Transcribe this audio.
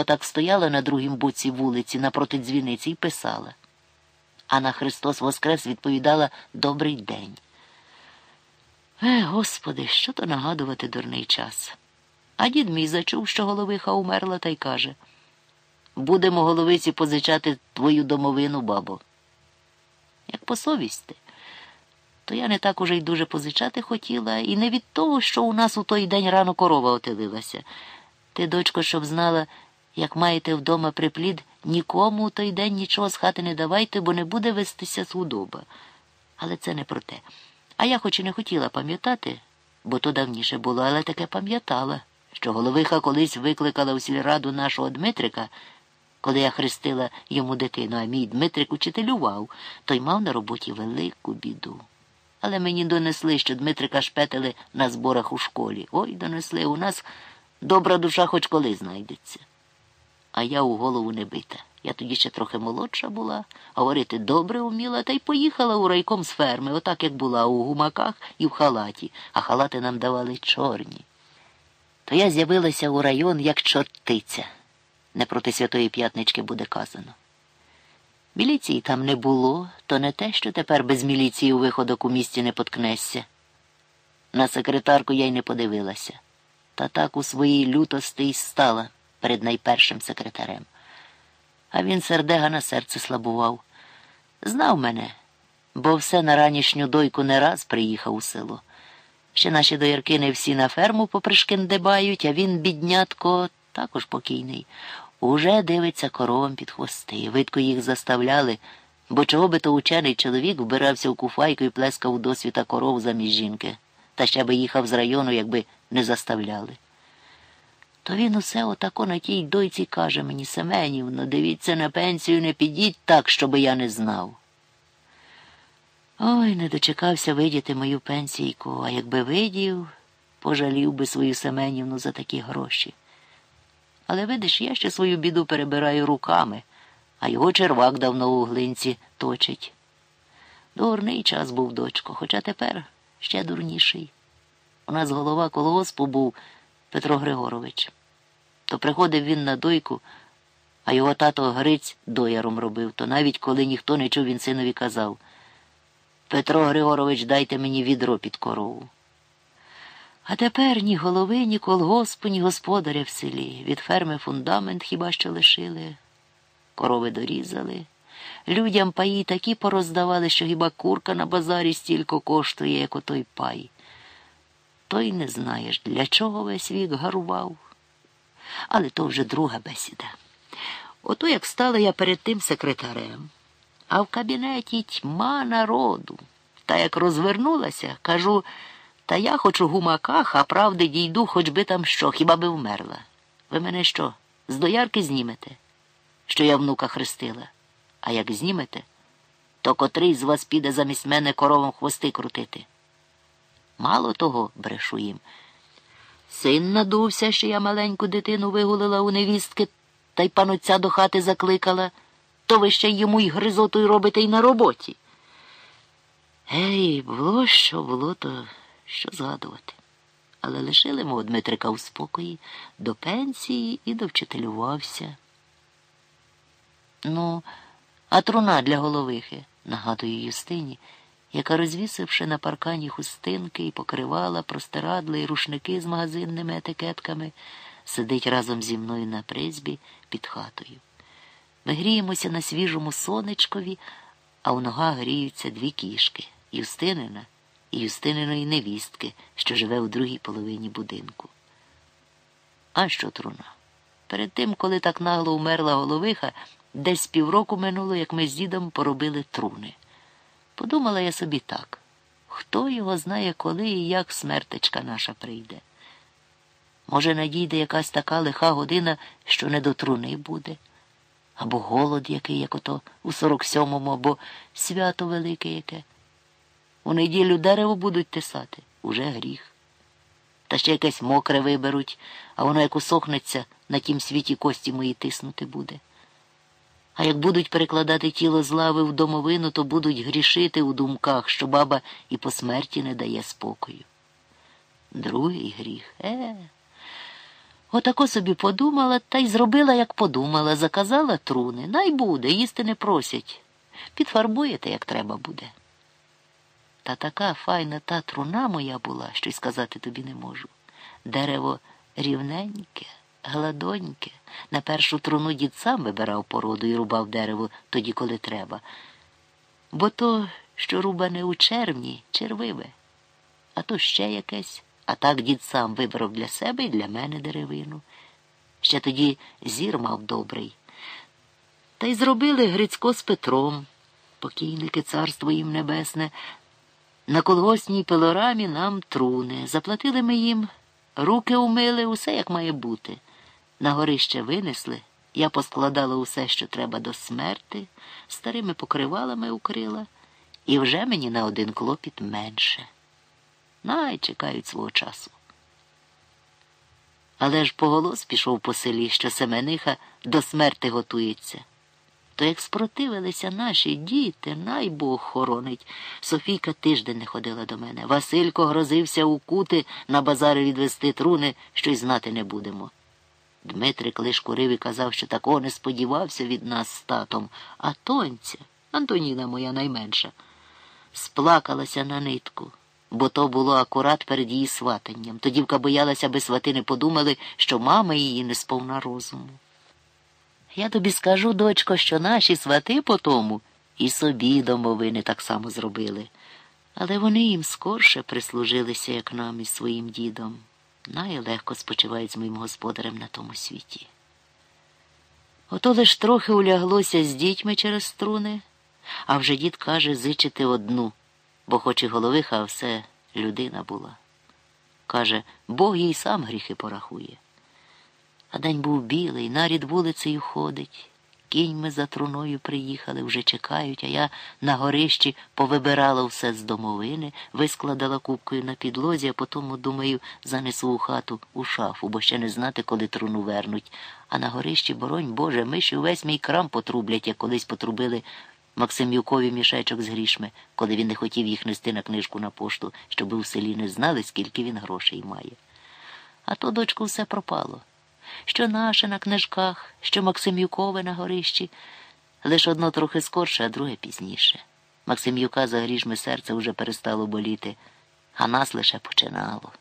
Отак стояла на другім боці вулиці напроти дзвіниці і писала. А на Христос Воскрес відповідала Добрий день. Е, Господи, що то нагадувати дурний час. А дід мій зачув, що головиха умерла, та й каже Будемо головиці позичати твою домовину, бабо. Як по совісти, то я не так уже й дуже позичати хотіла, і не від того, що у нас у той день рано корова отелилася. Ти, дочко, щоб знала, як маєте вдома приплід, нікому у той день нічого з хати не давайте, бо не буде вестися худоба. Але це не про те. А я хоч і не хотіла пам'ятати, бо то давніше було, але таке пам'ятала, що головиха колись викликала у сільраду нашого Дмитрика, коли я хрестила йому дитину, а мій Дмитрик учителював, той мав на роботі велику біду. Але мені донесли, що Дмитрика шпетили на зборах у школі. Ой, донесли, у нас добра душа хоч коли знайдеться. А я у голову не бита. Я тоді ще трохи молодша була, говорити добре вміла, та й поїхала у райком з ферми, отак як була, у гумаках і в халаті, а халати нам давали чорні. То я з'явилася у район як чортиця. Не проти Святої П'ятнички буде казано. Міліції там не було, то не те, що тепер без міліції у виходок у місті не поткнешся. На секретарку я й не подивилася, та так у своїй лютости й стала перед найпершим секретарем. А він сердега на серце слабував. Знав мене, бо все на ранішню дойку не раз приїхав у село. Ще наші доярки не всі на ферму попришкендебають, а він, біднятко, також покійний. Уже дивиться коровам під хвости. Видко їх заставляли, бо чого би то учений чоловік вбирався в куфайку і плескав досвіта коров замість жінки, та ще би їхав з району, якби не заставляли. То він усе отако на тій дойці каже мені, Семенівно, дивіться, на пенсію не підіть так, щоби я не знав. Ой, не дочекався видіти мою пенсійку, а якби видів, пожалів би свою Семенівну за такі гроші. Але видиш, я ще свою біду перебираю руками, а його червак давно у глинці точить. Дурний час був, дочко, хоча тепер ще дурніший. У нас голова колгоспу був Петро Григорович. То приходив він на дойку, а його тато Гриць дояром робив, то навіть коли ніхто не чув, він синові казав Петро Григорович, дайте мені відро під корову. А тепер ні голови, ні колгоспу, ні господаря в селі. Від ферми фундамент хіба що лишили, корови дорізали. Людям паї такі пороздавали, що хіба курка на базарі стільки коштує, як отой пай. Той не знаєш, для чого весь вік гарував. Але то вже друга бесіда. Ото як стала я перед тим секретарем, а в кабінеті тьма народу. Та як розвернулася, кажу. Та я хоч у гумаках, а правди дійду, хоч би там що, хіба би вмерла. Ви мене що, з доярки знімете, що я внука хрестила? А як знімете, то котрий з вас піде замість мене коровам хвости крутити. Мало того, брешу їм. Син надувся, що я маленьку дитину вигулила у невістки та й пануця до хати закликала, то ви ще йому й гризоту й робите й на роботі. Ей, було що було, то що згадувати. Але лишили мого Дмитрика у спокої до пенсії і довчителювався. Ну, а труна для головихи, нагадую Юстині, яка, розвісивши на паркані хустинки і покривала простирадли і рушники з магазинними етикетками, сидить разом зі мною на призбі під хатою. Ми гріємося на свіжому сонечкові, а у ногах гріються дві кішки Юстинина і Юстининої невістки, що живе у другій половині будинку. А що труна? Перед тим, коли так нагло умерла головиха, десь півроку минуло, як ми з дідом поробили труни. Подумала я собі так хто його знає, коли і як смертечка наша прийде. Може, надійде якась така лиха година, що не до труни буде, або голод який, як ото у сорок сьомому, або свято велике яке. У неділю дерево будуть тисати уже гріх. Та ще якесь мокре виберуть, а воно як усохнеться, на тім світі кості мої тиснути буде. А як будуть перекладати тіло з лави в домовину, то будуть грішити у думках, що баба і по смерті не дає спокою. Другий гріх, е. Отако собі подумала та й зробила, як подумала, заказала труни. Най буде, їсти не просять. Підфарбуєте, як треба буде. Та така файна та труна моя була, що й сказати тобі не можу. Дерево рівненьке, гладоньке. На першу труну дід сам вибирав породу і рубав дерево тоді, коли треба. Бо то, що рубане у червні, червиве, а то ще якесь. А так дід сам вибрав для себе і для мене деревину. Ще тоді зір мав добрий. Та й зробили Грицько з Петром, покійники царство їм небесне. На колгосній пилорамі нам труни. Заплатили ми їм, руки умили, усе як має бути. На горище винесли. Я поскладала усе, що треба до смерти, старими покривалами укрила, і вже мені на один клопіт менше. Най чекають свого часу. Але ж поголос пішов по селі, що Семениха до смерти готується. То як спротивилися наші діти, най Бог хоронить. Софійка тиждень не ходила до мене. Василько грозився у кути на базари відвести труни, що й знати не будемо. Дмитрик лиш курив і казав, що такого не сподівався від нас з татом, а тонця, Антоніна моя найменша, сплакалася на нитку бо то було акурат перед її сватанням. Тодівка боялася, аби свати не подумали, що мама її не сповна розуму. Я тобі скажу, дочко, що наші свати по тому і собі домовини так само зробили. Але вони їм скорше прислужилися, як нам із своїм дідом. Найлегко спочивають з моїм господарем на тому світі. Ото лиш трохи уляглося з дітьми через струни, а вже дід каже зичити одну бо хоч і головиха, а все людина була. Каже, Бог їй сам гріхи порахує. А день був білий, нарід вулицею ходить. Кіньми за труною приїхали, вже чекають, а я на горищі повибирала все з домовини, вискладала кубкою на підлозі, а потім, думаю, занесу у хату у шафу, бо ще не знати, коли труну вернуть. А на горищі, боронь Боже, миші увесь мій крам потрублять, як колись потрубили Максимюкові мішечок з грішми, коли він не хотів їх нести на книжку на пошту, щоби в селі не знали, скільки він грошей має. А то, дочку, все пропало. Що наше на книжках, що Максимюкове на горищі, лише одно трохи скорше, а друге пізніше. Максимюка за грішми серце вже перестало боліти, а нас лише починало.